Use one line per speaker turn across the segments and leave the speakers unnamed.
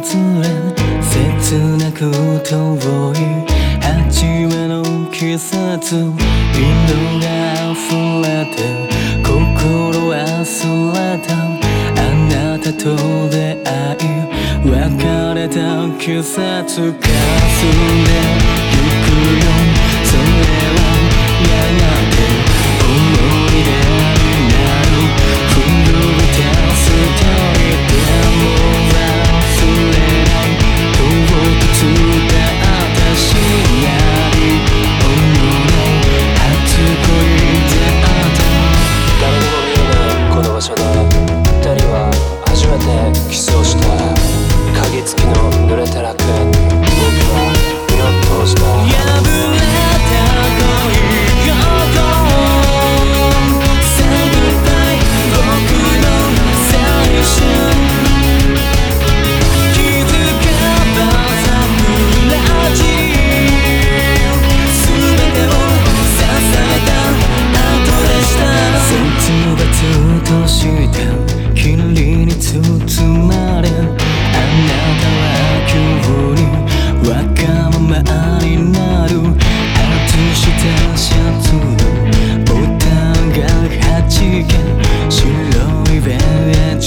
もれ切なく遠い八めの季節色ィンドが溢れて心忘れた。あなたと出会い。別れた季節霞んでゆくよそれは長い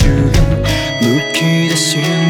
瞬むき出しの